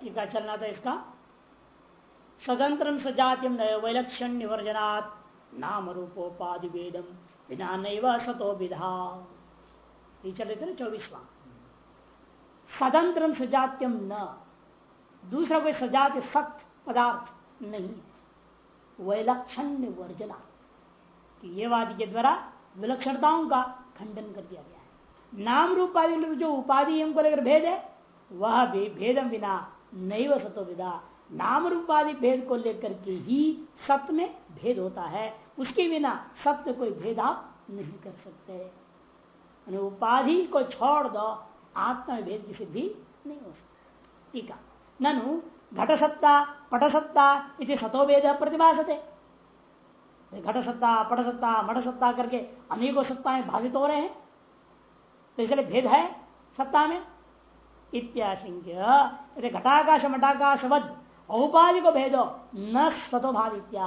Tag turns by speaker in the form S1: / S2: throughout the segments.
S1: टीका चलना था इसका। स्वतंत्र सजात्यम वैलक्षण निवर्जनात् नाम रूपोपाधि वेदम बिना नैव सतो विधा। ये चले थे ना चौबीसवा। स्वतंत्र सजात्यम न। दूसरा कोई सजात सख्त पदार्थ नहीं। वैलक्षण वर्जना ये वादी के द्वारा विलक्षणताओं का खंडन कर दिया गया है। नाम रूपादि जो उपाधि को लेकर भेद है, वह भी भेदम बिना नैव सतो विदा। नाम रूपादि भेद को लेकर के ही सत्य में भेद होता है। उसके बिना सत्य कोई भेद आप नहीं कर सकते। उपाधि को छोड़ दो, आत्मा में भेद की सिद्धि नहीं हो सकती। ठीक है। ननु, घटसत्ता, पटसत्ता इति सतो भेद प्रतिभाषते घटसत्ता, पटसत्ता मठसत्ता करके अनेकों सत्ताएँ भाषित हो रहे हैं। तो इसलिए भेद है सत्ता में। इत्याशंक्य। घटाकाश मटाकाशवद औपाधि को भेदो न स्वतो इत्या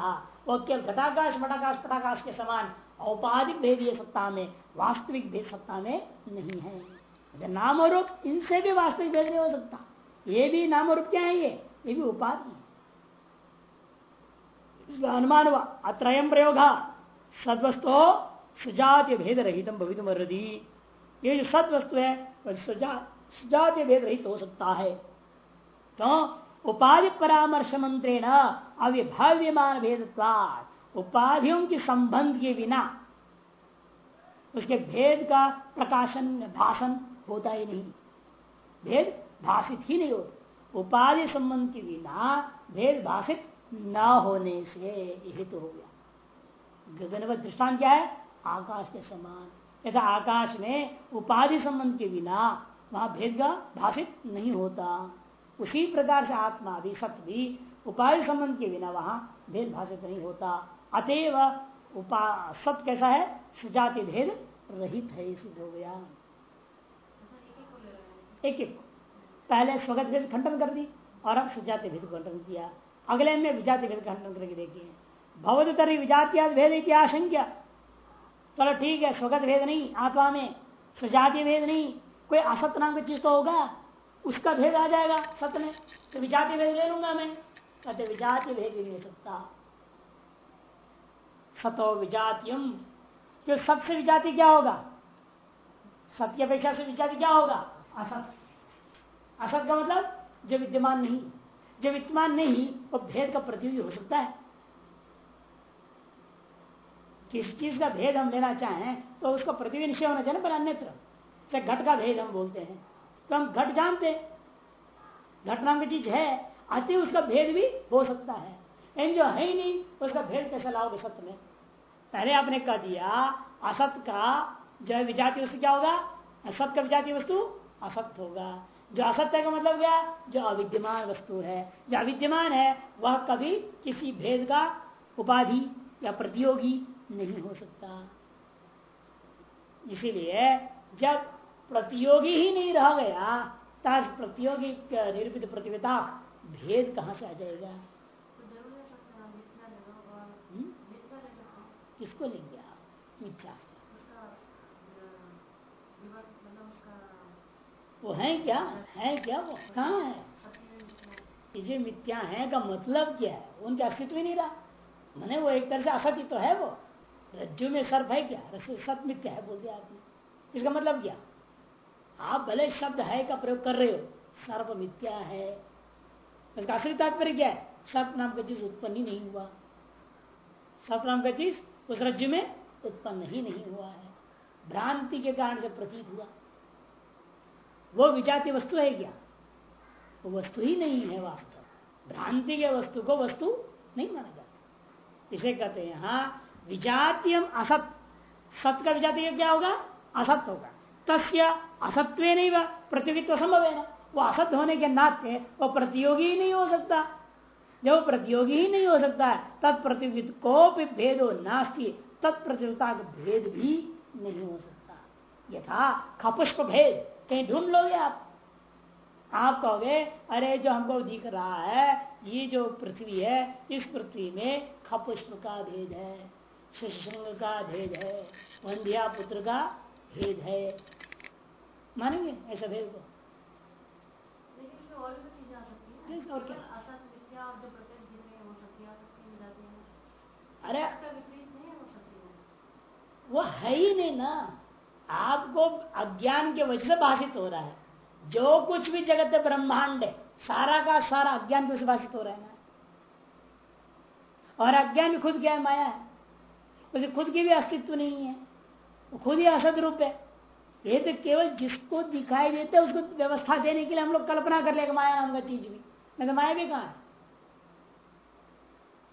S1: केवल घटाकाश मटाकाश पटाकाश के समान औपाधिक भेद ये सत्ता में वास्तविक भेद सत्ता में नहीं है। नाम रूप इनसे भी वास्तविक भेद नहीं हो सकता, ये भी नाम रूप क्या है ये? ये भी उपाधि अनुमान हुआ प्रयोग, सदवस्तु सुजात भेद रहित भवित मरदी ये जो सदवस्तु है, वह सुजातीय भेद रहित हो सकता है। तो उपाधि परामर्श मंत्रे न अविभाव्यमान भेद उपाधियों के संबंध के बिना उसके भेद का प्रकाशन, भाषण होता ही नहीं। भेद भाषित ही नहीं होता। उपाधि संबंध के बिना भेद भाषित न होने से यही तो हो गया। गगनवत दृष्टान क्या है? आकाश के समान। यथा आकाश में उपाधि संबंध के बिना वहाँ भेद का भाषित नहीं होता। उसी प्रकार से आत्मा भी सत्य भी उपाधि संबंध के बिना वहाँ भेद भाषित नहीं होता। अतएव उपा सत्य कैसा है? सुजाति भेद रहित है सिद्ध हो गया। एक एक पहले स्वगत भेद खंडन कर दी और अब सुजाति भेद खंडन किया। अगले में विजाति भेद खंडन करके देखिए। भवद तरी विजातीय भेद इतिहासंख्या चलो ठीक है, स्वगत भेद नहीं, आत्मा में। सुजाति भेद नहीं कोई असत नाम की चीज़ तो होगा, उसका भेद आ जाएगा सत्य में। तो विजातीय भेद ले लूँगा मैं। कहते विजातीय भेद भी नहीं सकता। सतो विजातियम। जो सबसे विजाति क्या होगा? सत्य अपेक्षा से विजाति क्या होगा? असत। असत का मतलब जो विद्यमान नहीं। जो विद्यमान नहीं, वो भेद का प्रतियोगी हो सकता है। किस चीज़ का भेद हम लेना चाहें तो उसका प्रतियोगी निश्चय होना चाहिए ना अन्यत्र। घट का भेद हम बोलते हैं। तो हम घट जानते घट नाम की चीज़ है। अति उसका भेद भी हो सकता है। लेकिन जो है ही नहीं, उसका भेद कैसे लाओगे सत्य में? पहले आपने कह दिया, असत का जो है विजाति वस्तु क्या होगा? असत का विजाति वस्तु असत होगा। जो असत्य का मतलब क्या? जो अविद्यमान वस्तु है। जो अविद्यमान है, वह कभी किसी भेद का उपाधि या प्रतियोगी नहीं हो सकता। इसीलिए जब प्रतियोगी ही नहीं रह गया। तब प्रतियोगी निरूपित प्रतियोगिता भेद कहाँ से आ जाएगा? हम्म? किसको लेंगे आप? मिथ्या वो है क्या? है क्या वो? कहा है? ये मिथ्या है का मतलब क्या है? उनके अस्तित्व ही नहीं रहा। मैंने वो एक तरह से असत्य तो है वो। रज्जु में सर्प है क्या? सत मिथ्या है? बोल दिया आपने। इसका मतलब क्या? आप भले शब्द है का प्रयोग कर रहे हो सर्प मिथ्या है। इसका असली तात्पर्य क्या है? सर्प नाम का चीज़ उत्पन्न ही नहीं हुआ। सर्प नाम का चीज़ उस रज्जु में उत्पन्न ही नहीं हुआ है। भ्रांति के कारण से प्रतीत हुआ, वो विजाति वस्तु है क्या? वो वस्तु ही नहीं है वास्तव। भ्रांति के वस्तु को वस्तु नहीं माना जाता। इसे कहते हैं यहाँ विजातीय असत। सत का विजातीय क्या होगा? असत होगा। तस्य असत्व नहीं वह प्रतियोगित्व संभव है ना वो असत होने के नाते वो प्रतियोगी ही नहीं हो सकता। जब प्रतियोगी ही नहीं हो सकता है तत्प्रतियोगित को भी भेदो नास्ती तत्प्रतियोगिता का भेद भी नहीं हो सकता। यथा खपुष्प भेद, कहीं ढूंढ लोगे आप? आप कहोगे, अरे जो हमको दिख रहा है, ये जो पृथ्वी है, इस पृथ्वी में खपुष्प का भेद है शशंग का भेद है वंध्या पुत्र का भेद है। मानेंगे ऐसा भेद को?
S2: और भी चीज़ें आ सकती
S1: और क्या? अरे वो है ही नहीं ना। आपको अज्ञान के वजह से भाषित हो रहा है। जो कुछ भी जगत है ब्रह्मांड है सारा का सारा अज्ञान के भाषित हो रहा है ना। और अज्ञान भी खुद क्या है माया है। उसे खुद की भी अस्तित्व नहीं है। वो खुद ही असद रूप है। ये तो केवल जिसको दिखाई देते उसको व्यवस्था देने के लिए हम लोग कल्पना कर लेगा माया नाम का चीज़ भी। नहीं तो माया भी कहा है?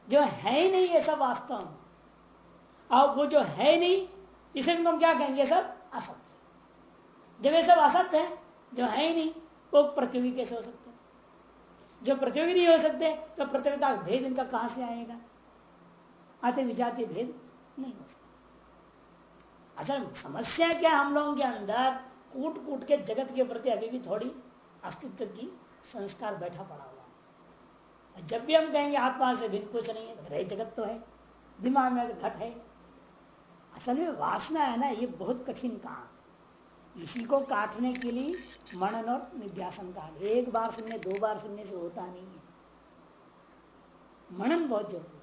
S1: जो है ही नहीं ये सब वास्तव में। और वो जो है नहीं, इसे हम क्या कहेंगे? सब असत्य। जब ये सब असत्य है, जो है ही नहीं, वो प्रतियोगी कैसे हो सकते जो प्रतियोगी नहीं हो सकते तो प्रतियोगिता भेद इनका कहाँ से आएगा? आते विजातीय भेद नहीं हो सकता। अच्छा समस्या क्या हम लोगों के अंदर कूट कूट के जगत के प्रति अभी भी थोड़ी अस्तित्व की संस्कार बैठा पड़ा हुआ है। जब भी हम कहेंगे आत्मा से भिन्न कुछ नहीं है तो जगत तो है, दिमाग में घट है। असल में वासना है ना, ये बहुत कठिन काम इसी को काटने के लिए मनन और निध्यासन का एक बार सुनने, दो बार सुनने से होता नहीं है। मनन बहुत ज़रूरी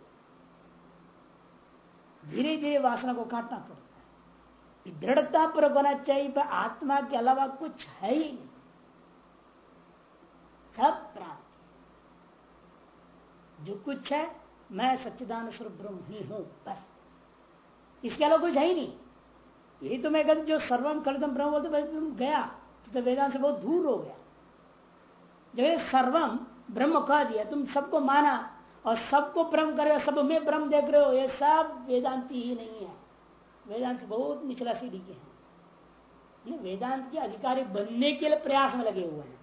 S1: धीरे धीरे वासना को काटना पड़ता दृढ़ता पर होना चाहिए, पर आत्मा के अलावा कुछ है ही नहीं। सब प्राप्त जो कुछ है, मैं सच्चिदान स्वरूप ब्रह्म ही हूँ, बस। इसके अलावा कुछ है ही नहीं। यही तो मैं कहता जो सर्वम कलितम ब्रह्म बोलते तुम गया। तो वेदांत से बहुत दूर हो गया। जब सर्वम ब्रह्म कह दिया, तुम सबको माना और सबको ब्रह्म कर रहे हो सब में ब्रह्म देख रहे हो, ये सब वेदांति ही नहीं है। वेदांत बहुत निचला सीढ़ी के हैं। वेदांत के अधिकारी बनने के लिए प्रयास में लगे हुए हैं।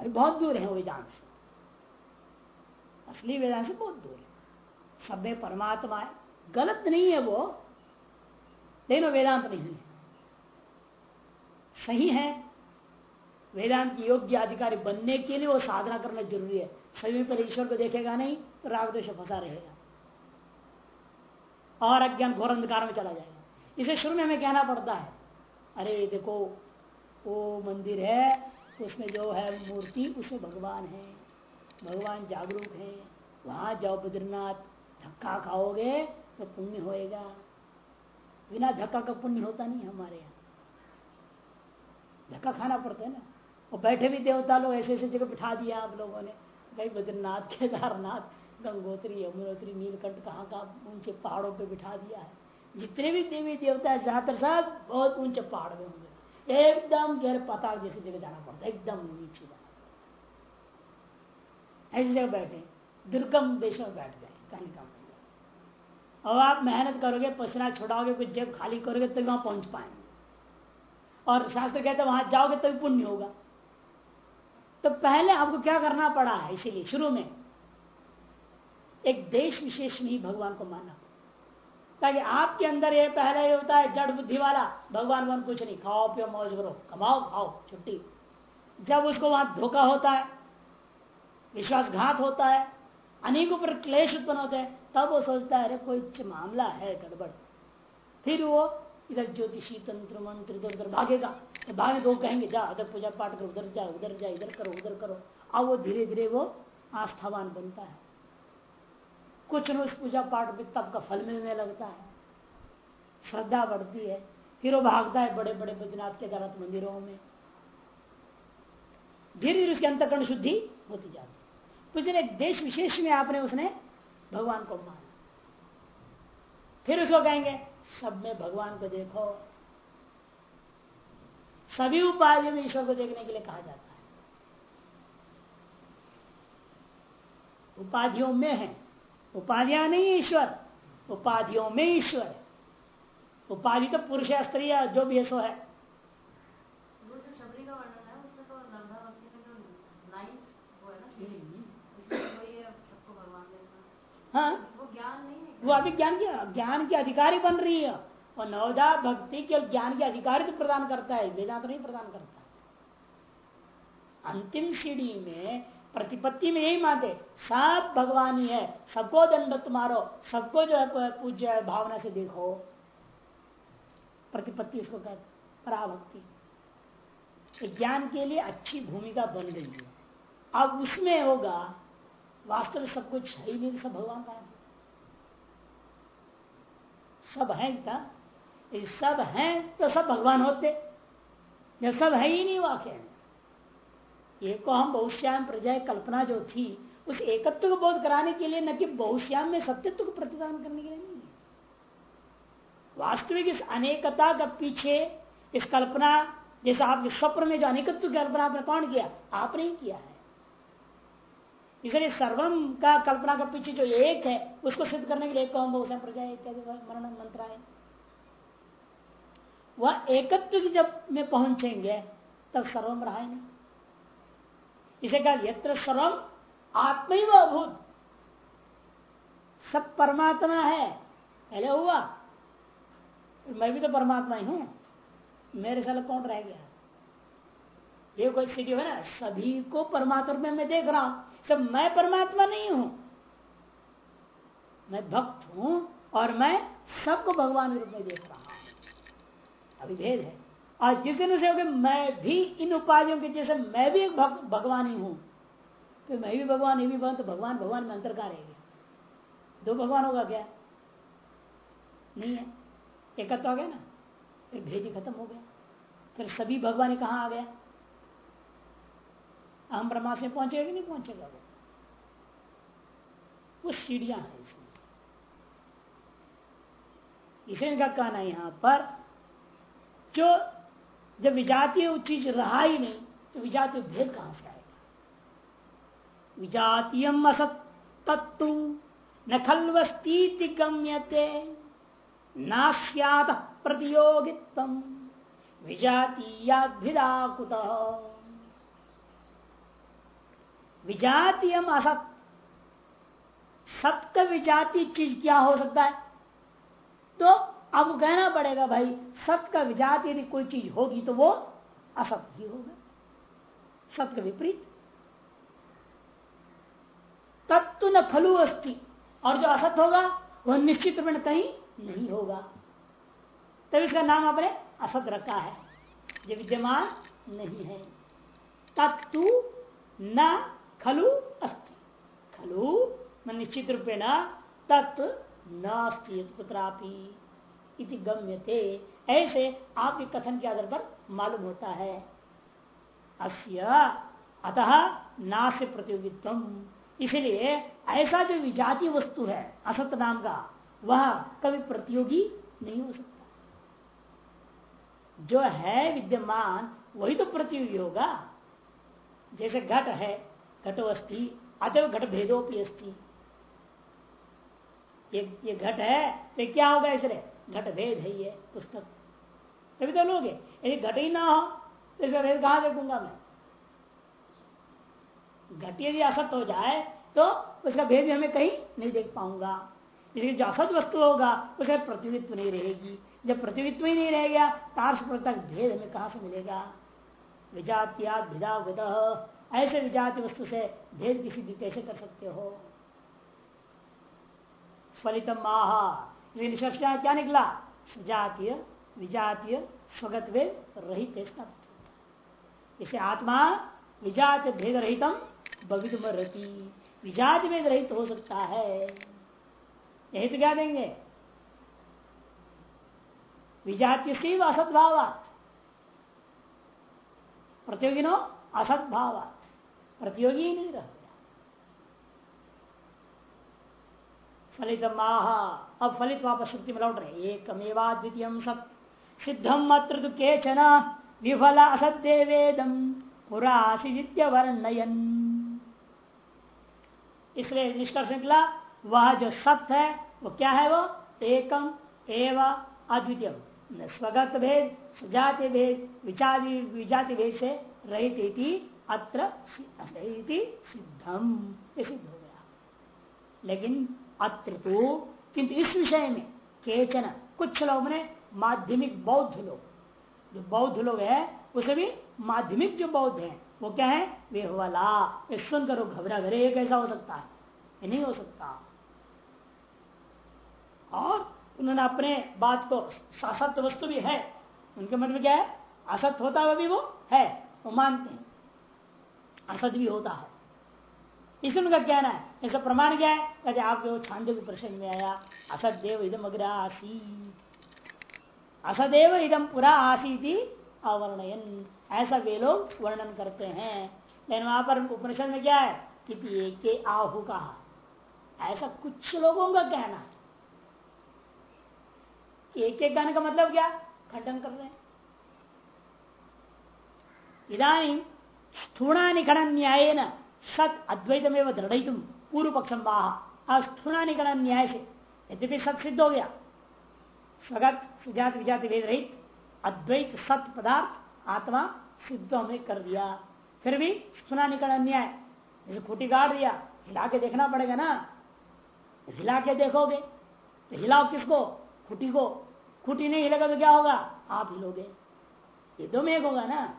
S1: अरे बहुत दूर है वेदांत से। असली वेदांत से बहुत दूर है। सब में परमात्मा है। गलत नहीं है वो। लेकिन वेदांत नहीं है। सही है। वेदांत योग्य अधिकारी बनने के लिए वो साधना करना ज़रूरी है। सभी पर ईश्वर को देखेगा नहीं तो राग फंसा रहेगा। और अज्ञान घोर अंधकार में चला जाएगा। इसे शुरू में हमें कहना पड़ता है, अरे देखो, वो मंदिर है, उसमें जो है मूर्ति उसमें भगवान है, भगवान जागरूक है। वहाँ जाओ बद्रीनाथ, धक्का खाओगे तो पुण्य होएगा। बिना धक्का का पुण्य होता नहीं हमारे यहाँ। धक्का खाना पड़ता है ना। और बैठे भी देवता लोग ऐसे ऐसे जगह बिठा दिया आप लोगों ने, भाई बद्रीनाथ, केदारनाथ गंगोत्री, यमुनोत्री, नीलकंठ कहाँ कहाँ ऊँचे पहाड़ों पे बिठा दिया है। जितने भी देवी देवता है ज़्यादातर सब बहुत ऊँचे पहाड़ में होंगे। एकदम गहरे पताल जैसी जगह जाना पड़ता है, एकदम नीचे जाना ऐसी जगह बैठे दुर्गम देश में बैठ गए कहीं काम अब आप मेहनत करोगे, पसीना छोड़ाओगे, कुछ जेब खाली करोगे, तभी वहाँ पहुँच पाएँगे। और शास्त्र कहते हैं, वहाँ जाओगे तभी पुण्य होगा। तो पहले आपको क्या करना पड़ा है, इसीलिए शुरू में एक देश विशेष में ही भगवान को मानना। ताकि आपके अंदर ये पहले ये होता है जड़ बुद्धि वाला, भगवान वन कुछ नहीं, खाओ, पियो, मौज करो, कमाओ, खाओ, छुट्टी। जब उसको वहाँ धोखा होता है, विश्वासघात होता है, अनेकों पर क्लेश उत्पन्न होते हैं, तब वो सोचता है, अरे, कोई मामला है, गड़बड़। फिर वो इधर ज्योतिषी तंत्र, मंत्र, इधर, उधर भागेगा। तो भागे दो कहेंगे, जा, उधर पूजा पाठ करो, उधर जा उधर जा, इधर करो, उधर करो। अब वो धीरे धीरे वो आस्थावान बनता है। कुछ उस पूजा पाठ में तब का फल मिलने लगता है। श्रद्धा बढ़ती है। फिर वो भागता है बड़े बड़े बद्रीनाथ के दरत मंदिरों में। धीरे धीरे उसकी अंतकरण शुद्धि होती जाती कुछ दिन एक देश विशेष में आपने, उसने भगवान को माना। फिर उसको कहेंगे, सब में भगवान को देखो। सभी उपाधियों में ईश्वर को देखने के लिए कहा जाता है। उपाधियों में है। उपाधियाँ नहीं ईश्वर। उपाधियों में ईश्वर है। उपाधि तो पुरुष या स्त्री या जो भी सो है। हाँ वो अभी ज्ञान की ज्ञान की अधिकारी बन रही है। और नवदा भक्ति के ज्ञान के अधिकारी तो प्रदान करता है वेदांत नहीं प्रदान करता। अंतिम सीढ़ी में प्रतिपत्ति में यही मानते सब भगवान ही है। सबको दंडत मारो। सबको जो है पूज्य भावना से देखो। प्रतिपत्ति इसको कहते पराभक्ति। ज्ञान के लिए अच्छी भूमिका बन गई है। अब उसमें होगा, वास्तव में सब कुछ है ही नहीं, सब भगवान का है सब है क्या? सब है तो सब भगवान होते। जब सब है ही नहीं वाक्य एक हम बहुश्याम प्रजा कल्पना जो थी, उस एकत्व को बोध कराने के लिए न कि बहुश्याम में सत्यत्व को प्रतिदान करने के लिए नहीं। है वास्तविक इस अनेकता का पीछे इस कल्पना, जैसे आपके स्वप्न में जो अनेकत्व की कल्पना आपने कौन किया? आपने ही किया है। इसलिए सर्वम का कल्पना का पीछे जो एक है, उसको सिद्ध करने के लिए कौन बहुश्याम प्रजा इत्यादि मरण मंत्र है। वह एकत्व की जब में पहुँचेंगे, तब सर्वम रहा नहीं। इसे कहा, यत्र सर्वम आत्म अभूत। सब परमात्मा है। पहले हुआ। मैं भी तो परमात्मा ही हूँ। मेरे साल कौन रह गया? ये कोई स्थिति है ना, सभी को परमात्मा में मैं देख रहा हूँ। सब मैं परमात्मा नहीं हूँ। मैं भक्त हूँ और मैं सबको भगवान रूप में देख रहा हूँ। अभी भेद है। और जिस दिन से मैं भी इन उपाधियों के जैसे मैं भी एक भग, भगवान ही हूँ। तो मैं भी भगवान ये भी भगवान तो भगवान भगवान में अंतर कहा रहेगा? दो भगवान होगा क्या? नहीं है। एकत्र आ गया ना? फिर भेद ही खत्म हो गया। फिर सभी भगवान कहा आ गया हम ब्रह्मा से पहुंचेगा कि नहीं पहुंचेगा वो वो सीढ़ियाँ है इसमें। इसे इनका कहना यहाँ पर जो जब विजातीय चीज़ रहा ही नहीं तो विजातीय भेद कहाँ से आएगा? विजातीयम असत तत्व न खलवस्ती गम्यते नास्यात प्रतियोगित्व विजातीयाभिदाकुत विजातीयम असत सत्य विजाती चीज़ क्या हो सकता है? तो अब कहना पड़ेगा, भाई सत्य का विजात यदि कोई चीज़ होगी तो वो असत्य ही होगा। सत्य का विपरीत। तत्व न खलु अस्थि और जो असत होगा, वह निश्चित रूप कहीं नहीं होगा। तब इसका नाम आपने असत रखा है। जो विद्यमान नहीं है। तत्व न खलु अस्थि खलु निश्चित रूपे न, तत्व नास्ती पुत्रापी इति गम्यते। ऐसे आपके कथन के आधार पर मालूम होता है। अस्य अतः नाश प्रतियोगित्व इसलिए ऐसा जो विजातीय वस्तु है, असत नाम का, वह कभी प्रतियोगी नहीं हो सकता। जो है विद्यमान, वही तो प्रतियोगी होगा। जैसे घट है, घटो अस्थि अतव घट भेदोपी अस्थि ये घट है तो क्या होगा इसलिए? घट भेद है ये पुस्तक। तभी तो लोग यदि घट ही ना हो तो इसका भेद कहाँ देखूँगा मैं? घट यदि असत हो जाए तो उसका भेद हमें कहीं नहीं देख पाऊँगा। इसलिए जो असत वस्तु होगा, उसका प्रतिनिधित्व नहीं रहेगी। जब प्रतिनिधित्व ही नहीं रहेगा तार्श तक भेद हमें कहाँ से मिलेगा? विजातिया भिदा विद ऐसे विजाति वस्तु से भेद किसी भी कैसे कर सकते हो? फलितम माह निष्कर्ष क्या निकला? जातीय, विजातीय स्वगत रहित इसे आत्मा विजात भेद रहितम भवित रहती विजात भेद रहित हो सकता है। यही तो क्या देंगे? विजातीय से असदभाव प्रतियोगी नो प्रतियोगी नहीं रहता फलित माह अब फलित वापस श्रुति में लौट रहे एकमेवा द्वितीय सत। सिद्धम अत्र तो केचन विफल असत्य वेदम पुराशित्य वर्णयन इसलिए निष्कर्ष निकला, वह जो सत्य है, वो क्या है वो? एकम एवं अद्वितीय। स्वगत भेद, सुजाति भेद, विचारी, विजाति भेद से रहित अत्र सिद्धम सिद्ध हो गया। लेकिन अत्र तो किंतु इस विषय में केचन, कुछ लोग ने माध्यमिक बौद्ध लोग। जो बौद्ध लोग है उसे भी माध्यमिक जो बौद्ध है, वो क्या है? वे वाला। सुन करो घबरा घरे ये कैसा हो सकता है? ये नहीं हो सकता। और उन्होंने अपने बात को, असत्य वस्तु भी है। उनके मन में क्या है? असत्य होता हुआ भी वो है, वो मानते हैं। असत भी होता है। इसलिए उनका कहना है ऐसा प्रमाण क्या है? कहते आपके छांदे के प्रश्न में आया, असदेव इदम अग्र आसी असदेव इदम पुरा आसी अवर्णयन। ऐसा वे लोग वर्णन करते हैं। लेकिन वहाँ पर उपनिषद में क्या है? कि एक आहु कहा ऐसा कुछ लोगों का कहना। है एक एक कहने का मतलब क्या? खंडन कर रहे हैं। इधानी स्थूणा निखड़न न्याय न सत अद्वैतमेव दृढ़ पूर्व पक्षम वाह स्थूणा निखड़न न्याय से यद्यपि सत सिद्ध हो गया। स्वगत सुजात, विजाति वेद रहित अद्वैत सत पदार्थ, आत्मा सिद्ध हमने कर दिया। फिर भी सुना निकल अन्याय जैसे खूटी गाड़ दिया, हिला के देखना पड़ेगा ना। हिला के देखोगे। तो हिलाओ किसको? खुटी को। खुटी नहीं हिलेगा तो क्या होगा? आप हिलोगे। ये दो में एक होगा ना।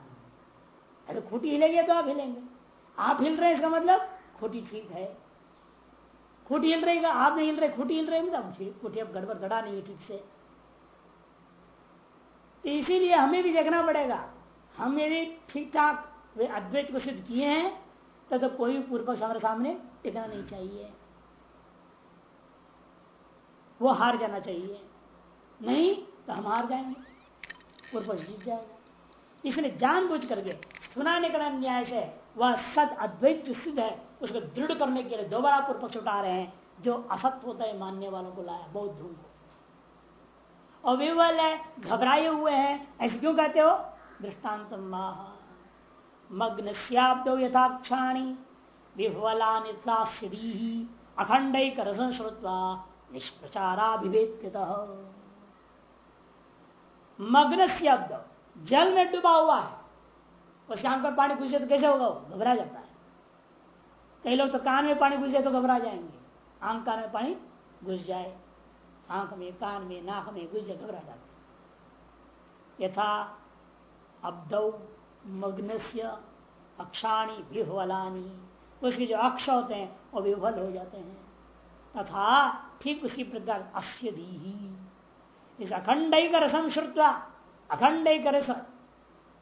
S1: अरे खुटी हिलेगी तो आप हिलेंगे। आप हिल रहे इसका मतलब खुटी ठीक है। खुटी हिल रही आप नहीं हिल रहे खुटी हिल रहे मतलब खुटी अब गड़बड़ गड़ा नहीं है ठीक से। तो इसीलिए हमें भी देखना पड़ेगा। हम यदि ठीक ठाक वे अद्वैत को सिद्ध किए हैं तो, तो कोई भी पूर्व पक्ष हमारे सामने टिकना नहीं चाहिए। वो हार जाना चाहिए। नहीं तो हम हार जाएँगे। पूर्व पक्ष जीत जाएगा। इसलिए जानबूझ करके सुनाने का न्याय से। वह सद अद्वैत जो सिद्ध है, उसको दृढ़ करने के लिए दोबारा पूर्व पक्ष उठा रहे हैं, जो असत्य होता है, मानने वालों को लाया, बहुत धूम और विवल है, घबराए हुए हैं, ऐसे क्यों कहते हो? दृष्टांत मग्न श्याब्दो यथाक्षाणी विह्वला अखंड रसन श्रुत्वा निष्प्रचाराभिवेद्यत। मग्न शब्द जल में डूबा हुआ है। उसके आँख में पानी घुसे तो कैसे होगा घबरा जाता है। कई लोग तो कान में पानी घुसे तो घबरा जाएँगे। आँख कान में पानी घुस जाए। आँख में, कान में, नाक में घुस जाए, घबरा जाते यथा अब्द मग्नस्य अक्षाणी विह्वलानी। उसके जो अक्ष होते हैं, वो विह्वल हो जाते हैं। तथा ठीक उसी प्रकार अस्य दी इस अखंड रसम श्रुत्वा अखंड रस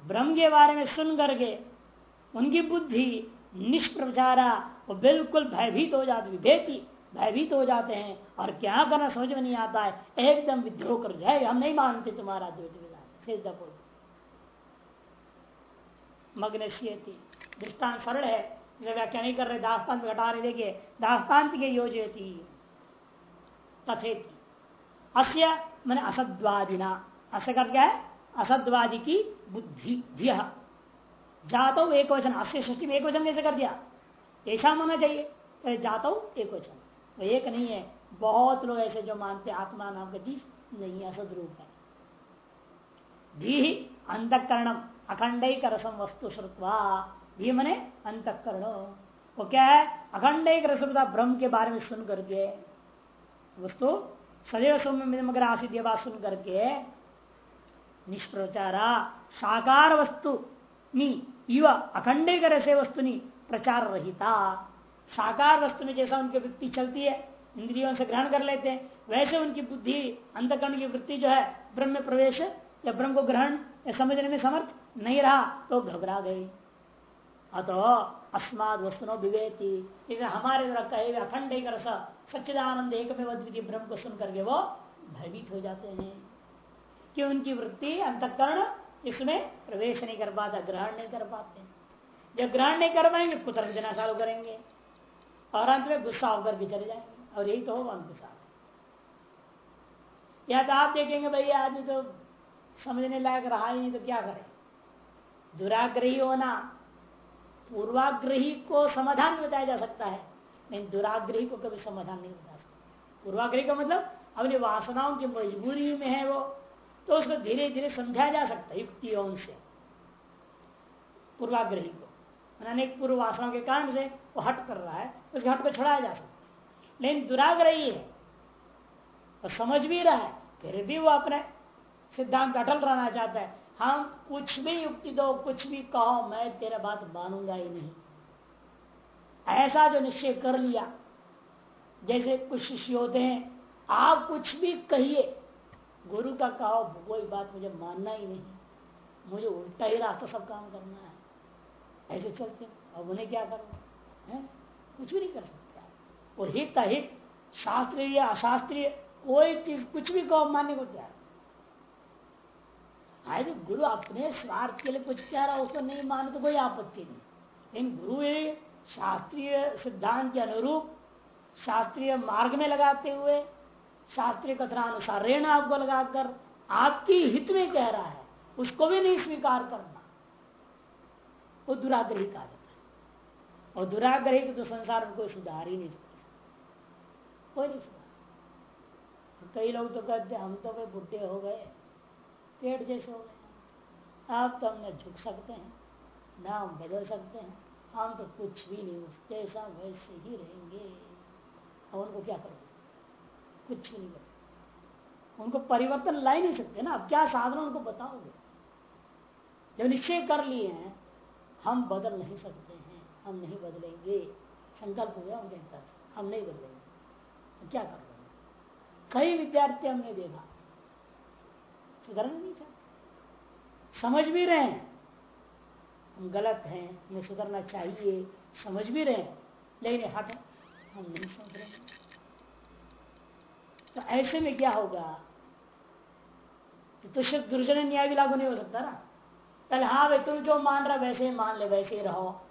S1: ब्रह्म के बारे में सुन करके उनकी बुद्धि निष्प्रचारा वो बिल्कुल भयभीत हो जाती विभेती भयभीत हो जाते हैं और क्या करना समझ में नहीं आता है। एकदम विद्रोह कर जाए हम नहीं मानते तुम्हारा द्वैत सिद्ध मग्न दृष्टान सरल है। व्याख्या नहीं कर रहे दास्तांत घटा रहे। देखिए दास्तांत के योजती तथेति। अस्य, मैंने असद्वादिना। अस कर क्या है? असद्वादी की बुद्धि जातो एक वचन अस्य सृष्टि में एक वचन कैसे कर दिया। ऐसा होना चाहिए तो जातो एक वचन तो एक नहीं है, बहुत लोग ऐसे जो मानते आत्मा नाम का चीज़ नहीं असद रूप है। धी अंतकरणम अखंड रसम वस्तु श्रुतवा धी मने अंतकरण। वो क्या है अखंड रसमता ब्रह्म के बारे में सुन करके, वस्तु, सदैव सौम्य मगर आसित बात सुन करके निष्प्रचारा साकार वस्तु युवा अखंड रसे वस्तु प्रचार रहिता साकार वस्तु में जैसा उनकी वृत्ति चलती है, इंद्रियों से ग्रहण कर लेते हैं, वैसे उनकी बुद्धि अंतकरण की वृत्ति जो है, ब्रह्म में प्रवेश या ब्रह्म को ग्रहण या समझने में समर्थ नहीं रहा तो घबरा गई। अतो अस्माद वस्तुनो विवेती इसे हमारे द्वारा कहे हुए अखंड एक रस सच्चिदानंद एक में ब्रह्म को सुन करके वो भयभीत हो जाते हैं। कि उनकी वृत्ति अंतकरण इसमें प्रवेश नहीं कर पाता, ग्रहण नहीं कर पाते। जब ग्रहण नहीं कर पाएँगे कुतर्क देना चालू करेंगे और अंत में गुस्सा होकर भी चले जाएँगे। और यही तो होगा उनके साथ। या तो आप देखेंगे, भैया आदमी तो समझने लायक रहा ही नहीं तो क्या करें? दुराग्रही होना, पूर्वाग्रही को समाधान बताया जा सकता है, लेकिन दुराग्रही को कभी समाधान नहीं बता सकता। पूर्वाग्रही का मतलब अपनी वासनाओं की मजबूरी में है वो। तो उसको धीरे धीरे समझाया जा सकता है युक्तियों से पूर्वाग्रही को। अनेक पूर्व के कारण से वो हट कर रहा है, उसके हट को छुड़ाया जा सकता है। लेकिन दुराग्रही है, वो समझ भी रहा है, फिर भी वो अपने सिद्धांत अटल रहना चाहता है। हम कुछ भी युक्ति दो, कुछ भी कहो, मैं तेरा बात मानूँगा ही नहीं। ऐसा जो निश्चय कर लिया, जैसे कुछ शिष्य होते हैं, आप कुछ भी कहिए गुरु का कहो, कोई बात मुझे मानना ही नहीं। मुझे उल्टा ही रास्ता सब काम करना है। ऐसे चलते अब उन्हें क्या करना है? कुछ भी नहीं कर सकते वो हित अहित, शास्त्रीय अशास्त्रीय, कोई चीज़ कुछ भी कहो, मानने को तैयार आज गुरु अपने स्वार्थ के लिए कुछ कह रहा उसको नहीं माने तो कोई आपत्ति नहीं। लेकिन गुरु शास्त्रीय सिद्धांत के अनुरूप शास्त्रीय मार्ग में लगाते हुए शास्त्रीय कथनानुसार रेण आपको लगाकर आपकी हित में कह रहा है, उसको भी नहीं स्वीकार करना। वो दुराग्रही कहा जाता है। और दुराग्रही को तो संसार में कोई सुधार ही नहीं सकता कोई नहीं सुधार। कई लोग तो कहते हम तो कोई बुढ़े हो गए, पेट जैसे हो गए। आप तो हम न झुक सकते हैं ना हम बदल सकते हैं, हम तो कुछ भी नहीं, जैसा वैसे ही रहेंगे। और उनको क्या करोगे? कुछ नहीं कर सकते। उनको परिवर्तन ला ही नहीं सकते ना। अब क्या साधन उनको बताओगे? जब निश्चय कर लिए हैं, हम बदल नहीं सकते हैं, हम नहीं बदलेंगे। संकल्प हो गया उनके पास हम नहीं बदलेंगे। तो क्या कर रहे हैं? कई विद्यार्थी हमने देखा। सुधरना नहीं चाहते समझ भी रहे हैं। हम गलत हैं, हमें सुधरना चाहिए। समझ भी रहे हैं। लेकिन हट हम नहीं समझ रहे तो ऐसे में क्या होगा? तो सिर्फ़ दुर्जन न्याय भी लागू नहीं हो सकता ना। पहले हाँ भाई, तुम जो मान रहा वैसे ही मान ले, वैसे ही रहो।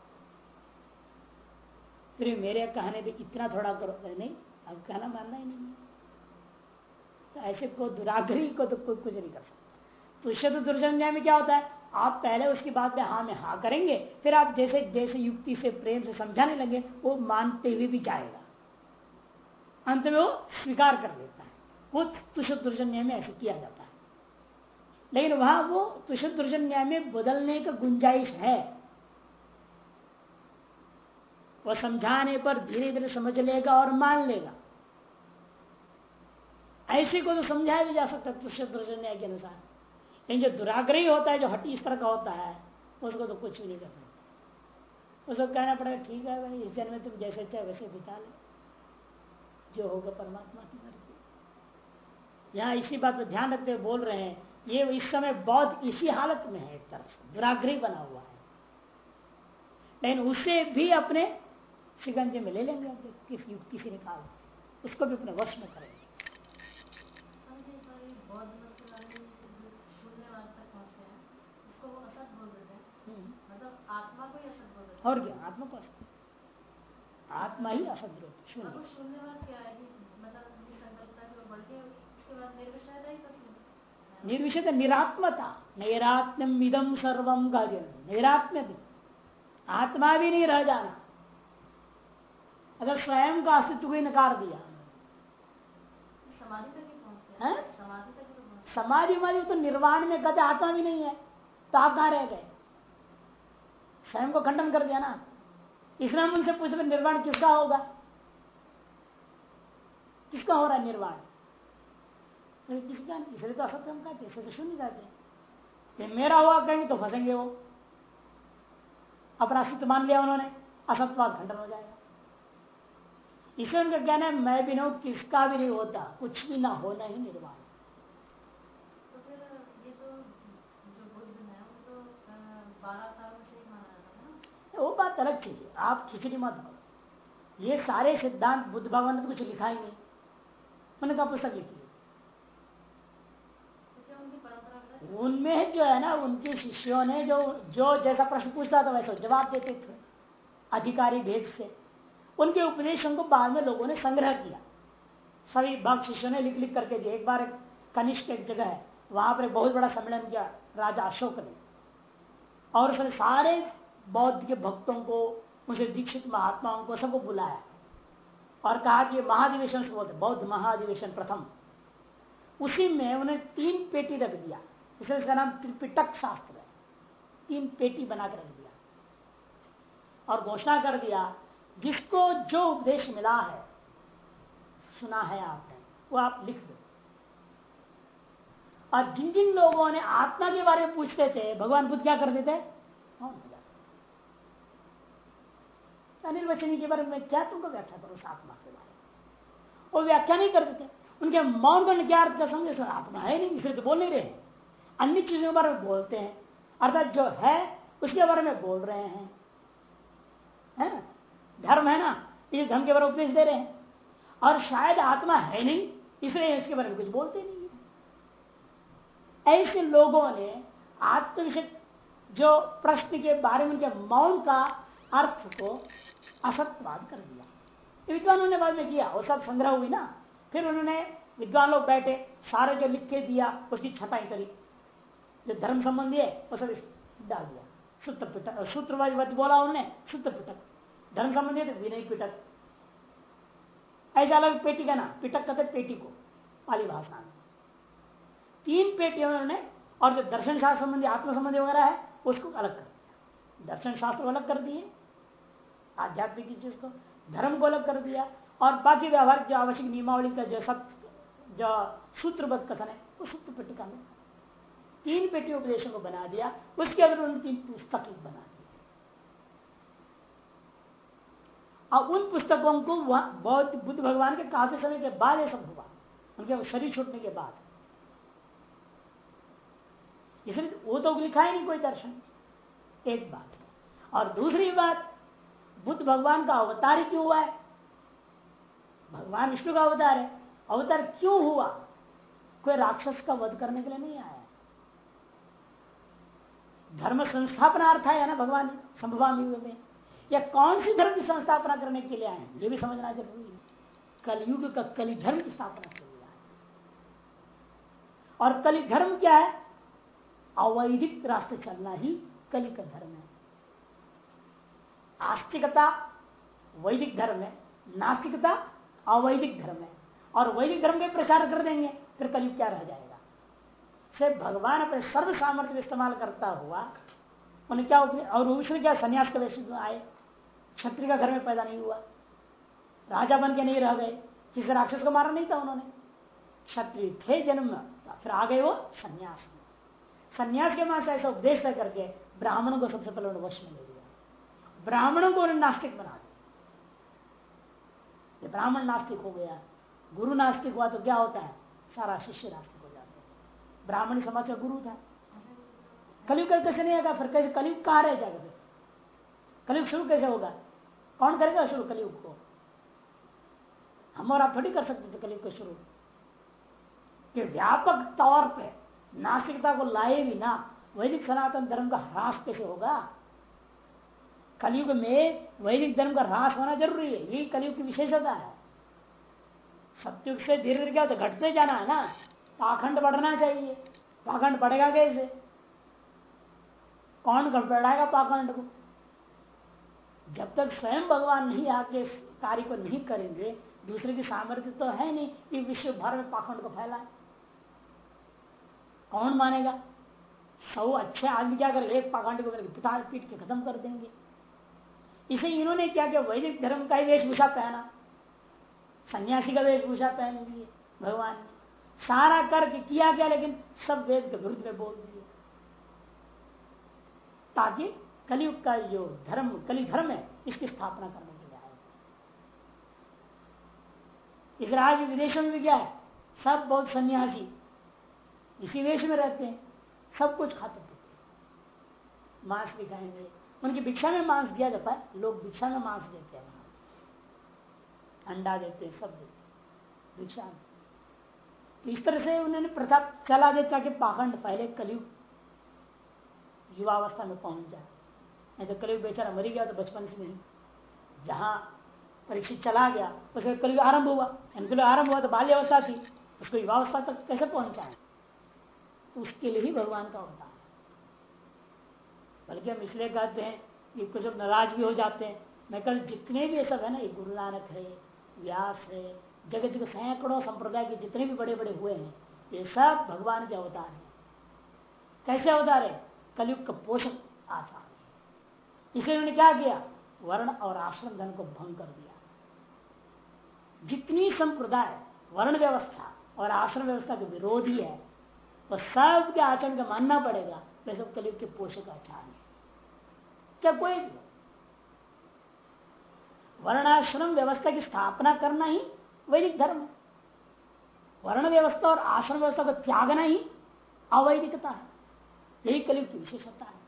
S1: फिर मेरे कहने पे इतना थोड़ा करो। नहीं, अब कहना मानना ही नहीं तो ऐसे को दुराग्रही को तो कोई कुछ नहीं कर सकता। तो शुद्ध दुर्जन न्याय में क्या होता है? आप पहले उसकी बात में हाँ में हाँ करेंगे, फिर आप जैसे जैसे युक्ति से, प्रेम से समझाने लगे, वो मानते हुए भी जाएगा। अंत में वो स्वीकार कर लेता है। वो तुषुद न्याय में ऐसे किया जाता है। लेकिन वहाँ वो तुषुद न्याय में बदलने का गुंजाइश है। वह समझाने पर धीरे धीरे समझ लेगा और मान लेगा। ऐसे को तो समझाया भी जा सकता है तुषुद न्याय के अनुसार। लेकिन जो दुराग्रही होता है, जो हटी इस तरह का होता है, उसको तो कुछ भी नहीं कर सकता। उसको कहना पड़ेगा, ठीक है भाई, इस जन्म तुम जैसे चाहे वैसे बिता ले। जो होगा परमात्मा की मर्ज़ी। यहाँ इसी बात पर ध्यान रखते हुए बोल रहे हैं ये इस समय बहुत इसी हालत में है एक तरह से दुराग्रही बना हुआ है। लेकिन उसे भी अपने शिकंजे में ले लेंगे किस युक्ति से निकाल उसको भी अपने वश में करेंगे।
S2: ही असत
S1: बोल और क्या? आत्मा को आत्मा ही असत रूप
S2: शून्य है? मतलब
S1: निर्विषय निरात्मता। नैरात्म्यम इदम सर्वम का नैरात्म्य आत्मा भी नहीं रह जाना। अगर स्वयं का अस्तित्व को नकार दिया। समाधि समाधि तो निर्वाण में कहते आत्मा भी नहीं है। तो आप कहा रह गए? स्वयं को खंडन कर दिया ना। इसलिए हम उनसे पूछते निर्वाण किसका होगा? किसका हो रहा है निर्वाण? किसका इसलिए तो असत्य हम कहते इसलिए तो शून्य कहते मेरा हुआ, कहेंगे तो फंसेंगे वो। अपना अस्तित्व मान लिया उन्होंने असत्वाद खंडन हो जाएगा। इसलिए उनका कहना है, मैं भी ना किसका भी नहीं होता, कुछ भी ना होना ही निर्वाण।
S2: तो तो है तो
S1: वो बात अलग चीज़ है। आप खिचड़ी मत करो ये सारे सिद्धांत बुद्ध भगवान ने तो कुछ लिखा ही नहीं। मैंने कहा पुस्तक लिखी उनमें जो है ना उनके शिष्यों ने जो जो जैसा प्रश्न पूछता था वैसा जवाब देते थे अधिकारी भेद से। उनके उपदेशों को बाद में लोगों ने संग्रह किया। सभी भक्त शिष्यों ने लिख लिख करके एक बार कनिष्ठ एक जगह है वहाँ पर बहुत बड़ा सम्मेलन किया राजा अशोक ने। और उसने सारे बौद्ध के भक्तों को, मुझे दीक्षित महात्माओं को सबको बुलाया और कहा कि महाधिवेशन बोलते बौद्ध महाधिवेशन प्रथम। उसी में उन्हें तीन पेटी रख दिया। इसलिए इसका नाम त्रिपिटक शास्त्र है। तीन पेटी बनाकर रख दिया और घोषणा कर दिया, जिसको जो उपदेश मिला है, सुना है आपने, वो आप लिख दो। और जिन जिन लोगों ने आत्मा के बारे में पूछते थे, भगवान बुद्ध क्या करते थे अनिर्वचनी के बारे में क्या तुमको व्याख्या करो? आत्मा के बारे में। वो व्याख्या नहीं कर सकते। उनके मौन का क्या अर्थ का समझे सर, आत्मा है नहीं, इसलिए तो बोल नहीं रहे। अन्य चीज़ों के बारे में बोलते हैं। अर्थात जो है, उसके बारे में बोल रहे हैं। है ना? धर्म है ना? इस धर्म के बारे में उपदेश दे रहे हैं। और शायद आत्मा है नहीं, इसलिए इसके बारे में कुछ बोलते नहीं है। ऐसे लोगों ने आत्मविषय जो प्रश्न के बारे में उनके मौन का अर्थ को असत्यवाद कर दिया। विद्वानों ने बाद में किया, वो सब संग्रह हुई ना। फिर उन्होंने विद्वान लोग बैठे, सारे जो लिख के दिया, उसकी छटाई करी। जो धर्म संबंधी है, वो सब डाल दिया। सूत्र पिटक, सूत्रवाद बोला उन्होंने, सूत्र पिटक। धर्म संबंधी है तो विनय पिटक। ऐसा अलग पेटी का ना पिटक कहते पेटी को, पाली भाषा में। तीन पेटी उन्होंने, और जो दर्शन शास्त्र संबंधी आत्म संबंधी वगैरह है, उसको अलग कर दिया। दर्शन शास्त्र अलग कर दिए आध्यात्मिक चीज़ को, धर्म को अलग कर दिया। और बाकी व्यवहार जो आवश्यक नियमावली का जो सब, जो सूत्रबद्ध कथन है वो सूत्र पेटिका में तीन पेटी उपदेशों को बना दिया। उसके अंदर उन्होंने तीन पुस्तक बना दी। और उन पुस्तकों को बौद्ध, बुद्ध भगवान के काफ़ी समय के बाद ये सब हुआ। उनके शरीर छूटने के बाद। इसलिए वो तो लिखा ही नहीं कोई दर्शन। एक बात। और दूसरी बात बुद्ध भगवान का अवतार ही क्यों हुआ है? भगवान विष्णु का अवतार है। अवतार क्यों हुआ? कोई राक्षस का वध करने के लिए नहीं आया धर्म संस्थापना अर्थ है ना भगवान? संभवामी। में या कौन सी धर्म की संस्थापना करने के लिए आए हैं? ये भी समझना ज़रूरी है। कलयुग का कली धर्म की स्थापना के लिए आए और कली धर्म क्या है? अवैधिक रास्ते चलना ही कली का धर्म है। आस्तिकता, वैदिक धर्म है। नास्तिकता, अवैदिक धर्म है। और वैदिक धर्म के प्रचार कर देंगे, फिर कलयुग क्या रह जाएगा? से भगवान अपने सर्व सामर्थ्य इस्तेमाल करता हुआ, उन्हें क्या और उसने क्या संन्यास के वैसे आए? क्षत्रिय का घर में पैदा नहीं हुआ। राजा बन के नहीं रह गए। किसी राक्षस को मारा नहीं था उन्होंने। क्षत्रिय थे, जन्म फिर आ गए वो संन्यास। में संन्यास के माँ से ऐसा उपदेश करके ब्राह्मणों को सबसे पहले वश में ले लिया ब्राह्मणों को नास्तिक बना दिया। ब्राह्मण नास्तिक हो गया, गुरु नास्तिक हुआ तो क्या होता है? सारा शिष्य नास्तिक हो जाता है। ब्राह्मण समाज का गुरु था। कलयुग कैसे नहीं आएगा फिर कैसे कलयुग कहा रह जाएगा फिर? कलयुग शुरू कैसे होगा? कौन करेगा शुरू कलयुग को? हम और आप थोड़ी कर सकते थे कलयुग को शुरू। कि व्यापक तौर पे नास्तिकता को लाए भी ना वैदिक सनातन धर्म का ह्रास कैसे होगा? कलयुग में वैदिक धर्म का ह्रास होना ज़रूरी है। यही कलयुग की विशेषता है। सत्युग से धीरे धीरे क्या तो घटते जाना है ना। पाखंड बढ़ना चाहिए। पाखंड बढ़ेगा कैसे? कौन बढ़ाएगा पाखंड को? जब तक स्वयं भगवान नहीं आके कार्य को नहीं करेंगे, दूसरे की सामर्थ्य तो है नहीं कि विश्व भर में पाखंड को फैलाए। कौन मानेगा? सौ अच्छे आदमी क्या करेंगे? एक पाखंड को पिता पीट के खत्म कर देंगे। इसे इन्होंने क्या किया? वैदिक धर्म का ही वेशभूषा पहना। सन्यासी का वेशभूषा पहन लिए भगवान ने। सारा करके किया गया, लेकिन सब वेद के विरुद्ध में बोल दिए। ताकि कलयुग का जो धर्म कली धर्म है, इसकी स्थापना करने के लिए आए। इस राज्य विदेशों में भी क्या है? सब बहुत सन्यासी। इसी वेश में रहते हैं। सब कुछ खाते पीते मांस भी खाएँगे। उनकी भिक्षा में मांस दिया जाता है, लोग भिक्षा में मांस देते हैं अंडा देते सब देते भिक्षा तो इस तरह से उन्होंने प्रथा चला दे चाहे पाखंड, पहले कलयुग, युवावस्था में पहुँच जाए। नहीं तो कलयुग बेचारा मरी गया तो बचपन से नहीं। जहाँ परीक्षित चला गया, उसका कलयुग आरंभ हुआ। कलयुग आरंभ हुआ तो बाल्यावस्था थी, उसको युवावस्था तक कैसे पहुँचाए? उसके लिए ही भगवान का होता है बल्कि हम इसलिए कहते हैं कि कुछ नाराज़ भी हो जाते हैं। मैं कल जितने भी सब है ना, ये गुरु नानक है, व्यास है, जगत जगह सैकड़ों संप्रदाय के जितने भी बड़े बड़े हुए हैं, ये सब भगवान के अवतार हैं। कैसे अवतार है? कलयुग का पोषक आचार इसलिए उन्होंने क्या किया? वर्ण और आश्रम धन को भंग कर दिया। जितनी संप्रदाय, वर्ण व्यवस्था और आश्रम व्यवस्था के विरोधी है वह सबके आचरण का मानना पड़ेगा वे सब कलयुग के पोषक आचार है। क्या कोई वर्णाश्रम व्यवस्था की स्थापना करना ही वैदिक धर्म? है वर्ण व्यवस्था और आश्रम व्यवस्था को त्यागना ही अवैधिकता है। यही कलयुग की विशेषता है।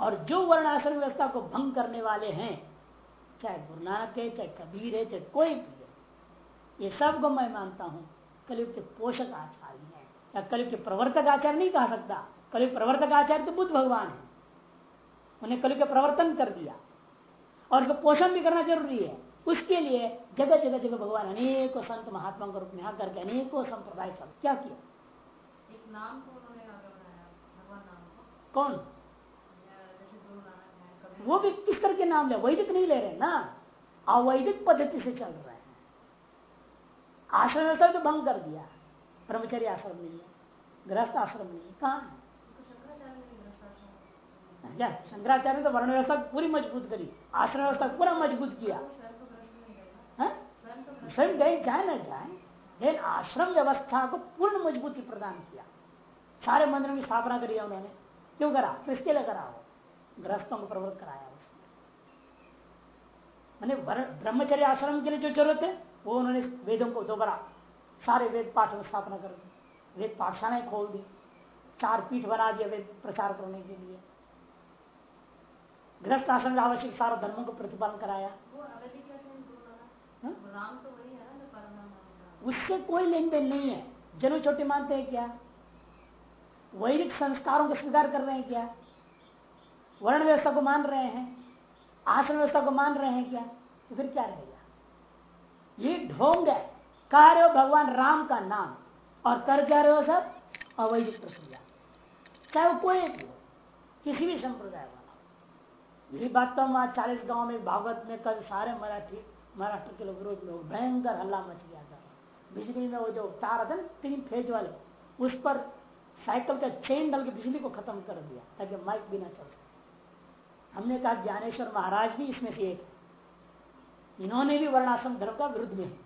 S1: और जो वर्ण आश्रम व्यवस्था को भंग करने वाले हैं, चाहे गुरु नानक है चाहे कबीर है, चाहे कोई भी है, ये सबको मैं मानता हूँ, कलयुग के पोषक आचार्य या कलयुग के प्रवर्तक आचार्य नहीं कहा सकता? कलयुग प्रवर्तक आचार्य तो बुद्ध भगवान है। उन्हें कलयुग का प्रवर्तन कर दिया। और उसको पोषण भी करना ज़रूरी है। उसके लिए जगह जगह जगह भगवान अनेकों संत महात्मा के रूप में आकर के अनेकों संप्रदाय सब क्या किया?
S2: एक नाम को उन्होंने
S1: कौन? वो भी किस तरह के नाम ले? वैदिक नहीं ले रहे ना? अवैदिक पद्धति से चल रहे हैं। आश्रम तो भंग कर दिया। ब्रह्मचर्य आश्रम नहीं है, गृहस्थ आश्रम नहीं है। कहाँ है?
S2: शंकराचार्य
S1: तो वर्ण व्यवस्था पूरी मज़बूत करी आश्रम व्यवस्था पूरा मज़बूत किया। है?
S2: स्वयं
S1: गए, जाए ना जाए, लेकिन आश्रम व्यवस्था को पूर्ण मजबूती प्रदान किया। सारे मंदिरों की स्थापना करी है उन्होंने। क्यों करा? किसके लिए करा हो गृहस्थों को प्रवृत्त कराया उसने। मैंने ब्रह्मचर्य आश्रम के लिए जो ज़रूरत है, वो उन्होंने वेदों को दोबारा सारे वेद पाठ में स्थापना कर दी। वेद पाठशालाएँ खोल दी। चार पीठ बना दिया वेद प्रचार करने के लिए। गृहस्थ आश्रम में आवश्यक सारा धर्मों को प्रतिपालन कराया।
S2: हैं? तो
S1: उससे कोई लेन देन नहीं है। जनु छोटे मानते हैं क्या? वैदिक संस्कारों को स्वीकार कर रहे हैं क्या? वर्ण व्यवस्था को मान रहे हैं? आश्रम व्यवस्था को मान रहे हैं क्या? तो फिर क्या रहेगा? ये ढोंग है। कार्य हो भगवान राम का नाम। और कर क्या रहे हो सब? अवैधिक प्रक्रिया। चाहे वो कोई भी किसी भी संप्रदाय वाला। यही बात तो हम चालीस गाँव में, भागवत में, कल सारे मराठी, महाराष्ट्र के लोग विरोध लोग भयंकर हल्ला मच गया था। बिजली में वो जो तार था तीन फ़ेज़ वाले, उस पर साइकिल का चेन डाल के बिजली को खत्म कर दिया, ताकि माइक भी ना चल सके। हमने कहा ज्ञानेश्वर महाराज भी इसमें से एक। इन्होंने भी वर्णाश्रम धर्म का विरुद्ध में है।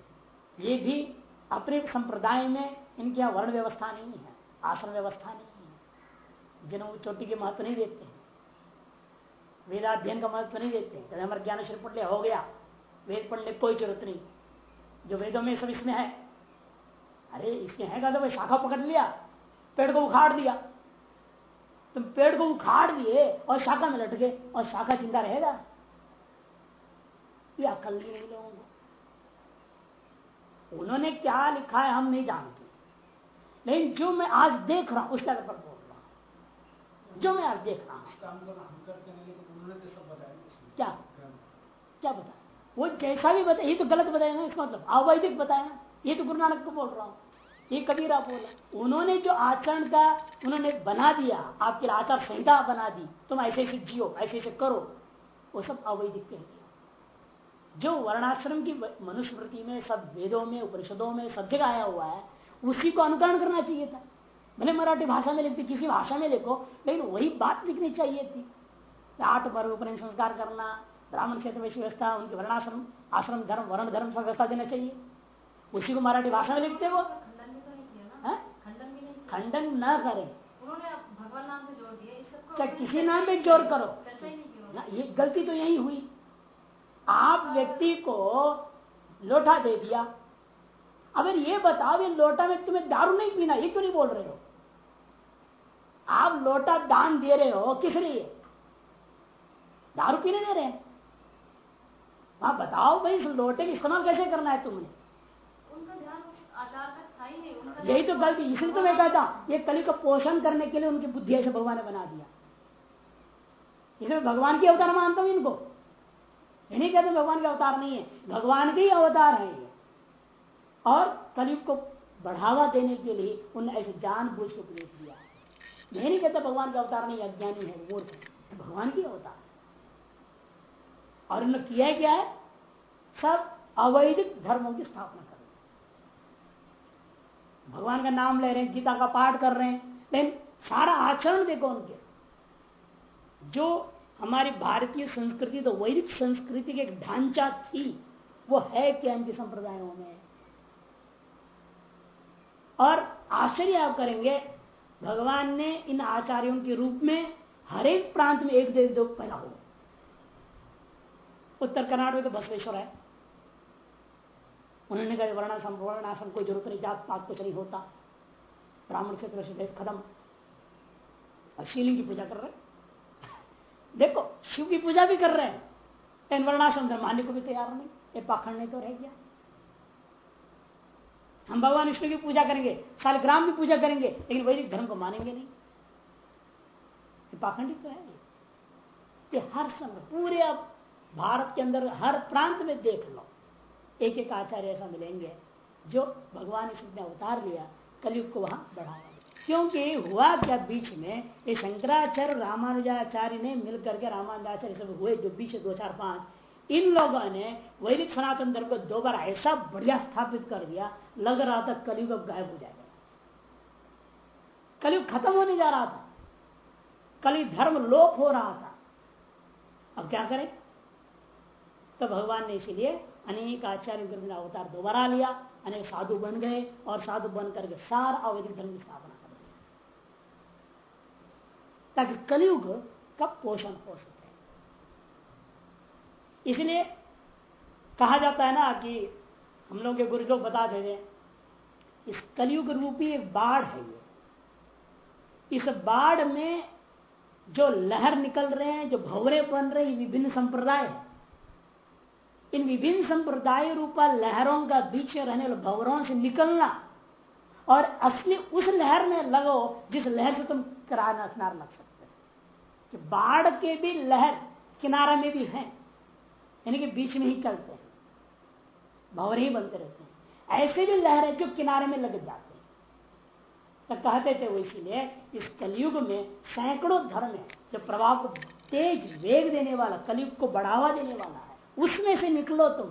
S1: ये भी अपने संप्रदाय में इनके यहाँ वर्ण व्यवस्था नहीं है आश्रम व्यवस्था नहीं है। जन्म चोटी के महत्व नहीं देते हैं। वेदाध्ययन का महत्व नहीं देते हैं। हमारे ज्ञानेश्वर पढ़ लिया हो गया, वेद पढ़ने की कोई ज़रूरत नहीं। जो वेदों में सब इसमें है। अरे, इसमें है का तो भाई, शाखा पकड़ लिया, पेड़ को उखाड़ दिया। तुम पेड़ को उखाड़ दिए और शाखा में लट गए और शाखा ज़िंदा रहेगा। ये अकल नहीं लोगों को। उन्होंने क्या लिखा है हम नहीं जानते। लेकिन जो मैं आज देख रहा हूँ उसके आधार पर बोल रहा हूँ। जो मैं आज देख रहा हूँ।
S3: तो इसमें।
S1: क्या? क्या बताया? वो जैसा भी बताया ये तो गलत बताया ना इसका मतलब अवैधिक बताया ना। ये तो गुरु नानक को बोल रहा हूँ। ये कबीरा बोला उन्होंने जो आचरण का उन्होंने बना दिया आपके आचार संहिता बना दी तुम ऐसे ऐसे जियो ऐसे ऐसे करो वो सब अवैधिक कह दिया। जो वर्णाश्रम की मनुस्मृति में सब वेदों में उपनिषदों में सब जगह आया हुआ है उसी को अनुकरण करना चाहिए था। भले मराठी भाषा में लिखते किसी भाषा में लिखो लेकिन वही बात लिखनी चाहिए थी। आठ वर्ग उपनयन संस्कार करना ब्राह्मण क्षेत्र में व्यवस्था उनके वर्णाश्रम आश्रम धर्म वर्ण धर्म सब व्यवस्था देना चाहिए। उसी को मराठी भाषा में लिखते वो?
S2: खंडन तो ना?
S1: हैं? न करें।
S2: उन्होंने भगवान नाम पे जोड़ दिया उन्होंने
S1: किसी नाम पे ज़ोर करो। ना, ये गलती तो यही हुई। आप व्यक्ति को लोटा दे दिया। अगर ये बताओ ये लोटा में तुम्हें दारू नहीं पीना ये क्यों नहीं बोल रहे हो? आप लोटा दान दे रहे हो किस लिए? दारू पीने दे रहे हैं। आप बताओ भाई इस लोटे का इस्तेमाल कैसे करना है तुमने? यही तो गलती इसलिए तो मैं कहता ये कली का पोषण करने के लिए उनकी बुद्धि ऐसे भगवान ने बना दिया। इसमें भगवान की अवतार मानता हूँ इनको। ये नहीं कहते भगवान का अवतार नहीं है। भगवान के ही अवतार है और कलयुग को बढ़ावा देने के लिए उन्होंने ऐसे जान बूझ के उपदेश दिया। मैं नहीं कहता भगवान का अवतार नहीं, अज्ञानी है वो भगवान की अवतार। और उन्होंने किया क्या है? सब अवैधिक धर्मों की स्थापना कर रहे भगवान का नाम ले रहे हैं, गीता का पाठ कर रहे हैं। लेकिन सारा आचरण देखो उनके। जो हमारी भारतीय संस्कृति तो वैदिक संस्कृति की एक ढांचा थी, वो है क्या इनके संप्रदायों में। और आश्चर्य आप करेंगे, भगवान ने इन आचार्यों के रूप में हर एक प्रांत में एक दो दो पैदा हो। उत्तर कर्नाटक में तो बसवेश्वर है। उन्होंने कहा वर्णाश्रम वर्णाश्रम कोई ज़रूरत नहीं, जात पात कुछ नहीं होता। ब्राह्मण से खत्म। और शिवलिंग की पूजा कर रहे देखो, शिव की पूजा भी कर रहे हैं। लेकिन वर्णाश्रम धर्म मानने को भी तैयार नहीं। ये पाखंड नहीं तो रह गया। हम भगवान विष्णु की पूजा करेंगे सालग्राम की पूजा करेंगे, लेकिन वैदिक धर्म को मानेंगे नहीं। ये पाखंडित तो है। ये हर समय पूरे अब भारत के अंदर, हर प्रांत में देख लो। एक एक आचार्य ऐसा मिलेंगे जो भगवान ने अवतार लिया, कलयुग को वहाँ बढ़ाया। क्योंकि हुआ क्या बीच में, ये शंकराचार्य रामानुजाचार्य ने मिलकर के रामानुजाचार्य सब हुए जो बीच दो चार पाँच, इन लोगों ने वैदिक सनातन धर्म को दो बार ऐसा बढ़िया स्थापित कर दिया, लग रहा था कलयुग अब गायब हो जाएगा। कलयुग खत्म होने जा रहा था। कलयुग धर्म लोप हो रहा था। अब क्या करें? तो भगवान ने इसीलिए अनेक आचार्य ने अवतार दोबारा लिया, अनेक साधु बन गए और साधु बन करके सारा अवैधिक धर्म की स्थापना ताकि कलयुग का पोषण हो सके। इसलिए कहा जाता है ना कि हम लोग के गुरु लोग बता दे इस कलयुग रूपी एक बाढ़ है ये। इस बाढ़ में जो लहर निकल रहे हैं, जो भवरे बन रहे हैं विभिन्न संप्रदाय है। इन विभिन्न संप्रदाय रूपा लहरों का बीच रहने वाले भवरों से निकलना और असली उस लहर में लगो जिस लहर से तुम किनारा किनार लग सकते कि बाढ़ के भी लहर किनारा में भी है, यानी कि बीच में ही चलते हैं, भवर ही बनते रहते हैं। ऐसे भी लहर है जो किनारे में लग जाते हैं। तो कहते थे वो इसीलिए, इस कलयुग में सैकड़ों धर्म है, जो प्रभाव को तेज वेग देने वाला, कलयुग को बढ़ावा देने वाला है। उसमें से निकलो तुम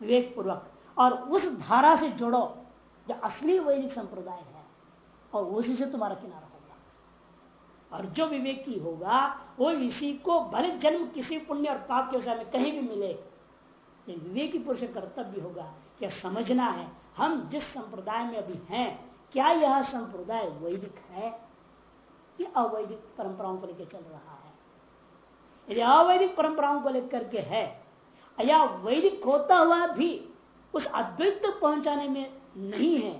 S1: विवेक पूर्वक और उस धारा से जुड़ो जो असली वैदिक संप्रदाय है, और उसी से तुम्हारा किनारा होगा। और जो विवेकी होगा, वो इसी को भले जन्म किसी पुण्य और पाप के में कहीं भी मिले विवेकी पुरुष कर्तव्य होगा क्या समझना है, हम जिस संप्रदाय में अभी हैं, क्या यह संप्रदाय वैदिक है? कि अवैदिक परंपराओं को लेकर चल रहा है। यदि अवैदिक परंपराओं को लेकर के है, या वैदिक होता हुआ भी उस अद्वैत तक पहुँचाने में नहीं है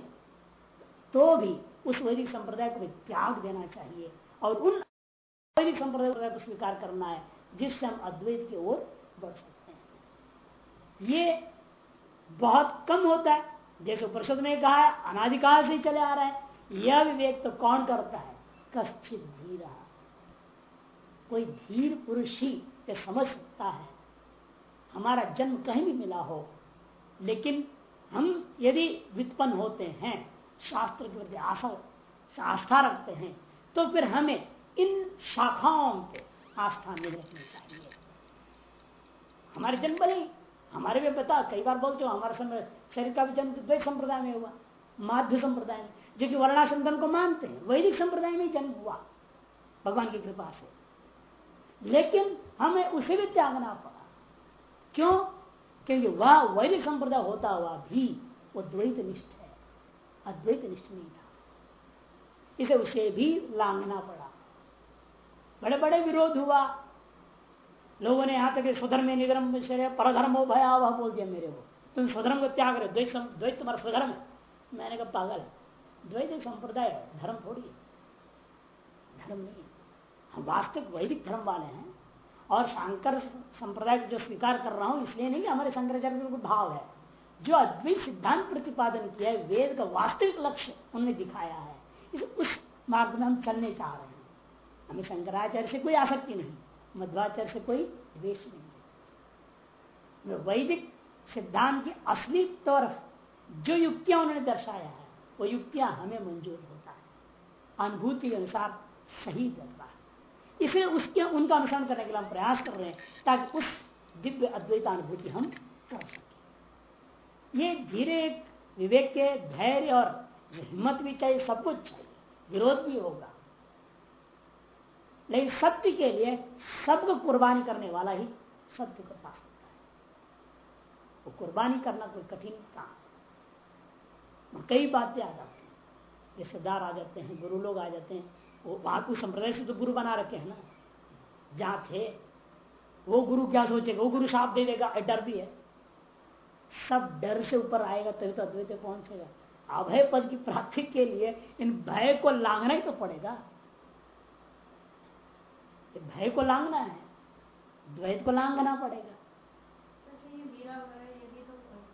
S1: तो भी उस वैदिक संप्रदाय को त्याग देना चाहिए। और उन वैदिक संप्रदाय को स्वीकार करना है, जिससे हम अद्वैत की ओर बढ़ सकते हैं। ये बहुत कम होता है। जैसे परिषद में कहा है अनाधिकाल से चले आ रहा है। यह विवेक तो कौन करता है? कश्चित धीर कोई धीर पुरुष ही समझ सकता है, हमारा जन्म कहीं भी मिला हो, लेकिन हम यदि वित्पन्न होते हैं, शास्त्र के प्रति आशा, आस्था रखते हैं तो फिर हमें इन शाखाओं पे आस्था नहीं रखनी चाहिए। हमारे जन्म भले हमारे भी पता कई बार बोलते हो, हमारे समय शरीर का भी जन्म तो द्वैत संप्रदाय में हुआ, माध्य संप्रदाय में, जो कि वर्णाशंधन को मानते हैं, वैदिक संप्रदाय में जन्म हुआ, भगवान की कृपा से। लेकिन हमें उसे भी त्यागना पड़ा। क्यों? क्योंकि वह वैदिक संप्रदाय होता हुआ भी वो द्वैत निष्ठ है। अद्वैत निष्ठ नहीं था। इसे उसे भी लांघना पड़ा। बड़े बड़े विरोध हुआ। लोगों ने यहाँ तक स्वधर्म में निधर्म परधर्म हो भया, वह बोल दिया मेरे को, तुम स्वधर्म को त्याग रहे द्वैत द्वैत तुम्हारा स्वधर्म है। मैंने कहा, पागल द्वैत संप्रदाय धर्म थोड़ी धर्म नहीं हम वास्तविक वैदिक धर्म वाले हैं। और शंकर संप्रदाय जो स्वीकार कर रहा हूँ, इसलिए नहीं हमारे शंकराचार्य को भाव है। जो अद्वैत सिद्धांत प्रतिपादन किया है, वेद का वास्तविक लक्ष्य उन्होंने दिखाया है। इस, उस मार्ग में हम चलने चाह रहे हैं। हमें शंकराचार्य से कोई आसक्ति नहीं, मध्वाचार्य से कोई द्वेष नहीं वैदिक सिद्धांत की असली तरफ़ जो युक्तियाँ उन्होंने दर्शाया है, वो युक्तियाँ हमें मंजूर होता है। अनुभूति के अनुसार सही है इसलिए उसके, उनका अनुसरण करने के लिए हम प्रयास कर रहे हैं ताकि उस दिव्य अद्वैतानुभूति हम कर सके। ये धीरे, विवेक के, धैर्य और हिम्मत भी चाहिए, सब कुछ चाहिए। विरोध भी होगा। लेकिन सत्य के लिए सबको कुर्बानी करने वाला ही सत्य को पा सकता है। वो कुर्बानी करना कोई कठिन काम कई बातें आ जाती हैं। रिश्तेदार आ जाते हैं, गुरु लोग आ जाते हैं। वो वहाँ संप्रदाय से तो गुरु बना रखे हैं ना। जहाँ थे वो गुरु क्या सोचेगा? वो गुरु साफ़ दे देगा डर भी है। सब डर से ऊपर आएगा तभी तो अद्वैत पहुंचेगा। अभय पद की प्राप्ति के लिए इन भय को लांगना ही तो पड़ेगा। भय को लांगना है द्वैत को लांगना पड़ेगा।
S2: तो मीरा तो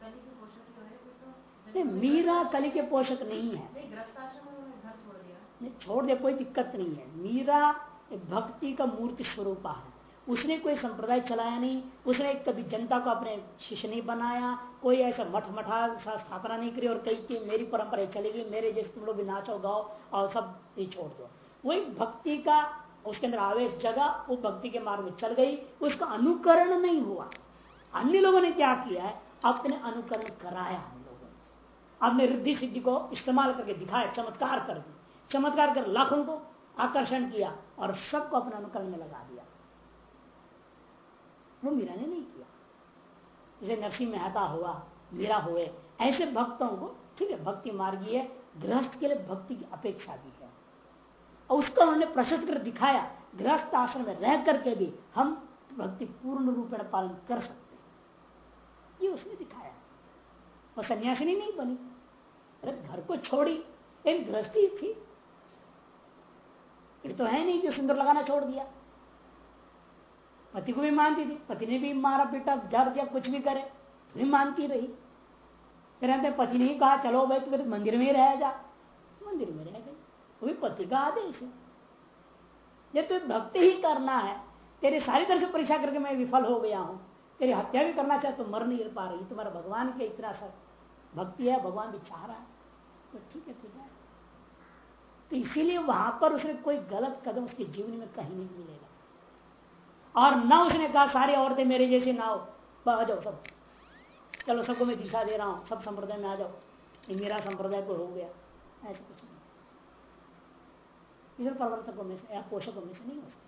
S2: कली के पोषक हुए फिर तो
S1: नहीं मीरा कली के पोषक नहीं है
S2: नहीं गृहस्थ आश्रम में उन्होंने घर छोड़ दिया
S1: दे, कोई दिक्कत नहीं है। मीरा भक्ति का मूर्ति स्वरूप है। उसने कोई संप्रदाय चलाया नहीं, उसने कभी जनता को अपने शिष्य नहीं बनाया, कोई ऐसा मठ मठा स्थापना नहीं करी और कही कि मेरी परंपरा चली गई, मेरे जैसे तुम लोग भी नाचो, गाओ और सब ये छोड़ दो। वही भक्ति का उसके अंदर आवेश जगा, वो भक्ति के मार्ग में चल गई। उसका अनुकरण नहीं हुआ। अन्य लोगों ने क्या किया है? अपने अनुकरण कराया हम लोगों ने। अपने रिद्धि सिद्धि को इस्तेमाल करके दिखाया चमत्कार कर दी चमत्कार कर लाखों को आकर्षण किया और सबको अपने अनुकरण में लगा दिया। वो मीरा ने नहीं किया। जैसे नरसिंह मेहता हुआ, मीरा हुए, ऐसे भक्तों को, ठीक है, भक्ति मार्गी है, गृहस्थ के लिए भक्ति की अपेक्षा भी है। और उसको उन्होंने प्रसिद्ध कर दिखाया, गृहस्थ आश्रम में रह करके भी हम भक्ति पूर्ण रूप में पालन कर सकते ये उसने दिखाया। वो सन्यासिनी नहीं बनी। अरे घर को छोड़ी लेकिन गृहस्थी थी। ये तो है नहीं जो सुंदर लगाना छोड़ दिया। पति को भी मानती थी, पति ने भी मारा पीटा जर दिया कुछ भी करे भी मानती रही। फिर पति ने ही कहा, चलो भाई तो मंदिर में ही रह जा। मंदिर में रह गई। वो भी पति का आदेश है। जब तुम भक्ति ही करना है, तेरे सारी तरह से परीक्षा करके मैं विफल हो गया हूँ। तेरी हत्या भी करना चाहे तो मर नहीं पा रही। तुम्हारा भगवान के इतना सा भक्ति है, भगवान भी चाह रहा है। तो ठीक है ठीक है। तो इसीलिए वहाँ पर उसने कोई गलत कदम उसके जीवन में कहीं नहीं मिलेगा। और ना उसने कहा, सारी औरतें मेरे जैसे ना हो। आ जाओ सब। चलो, सबको मैं दिशा दे रहा हूँ। सब संप्रदाय में आ जाओ। मेरा संप्रदाय को हो गया। ऐसा कुछ नहीं। इधर प्रवर्तकों में से या पोषकों में से नहीं हो सकता।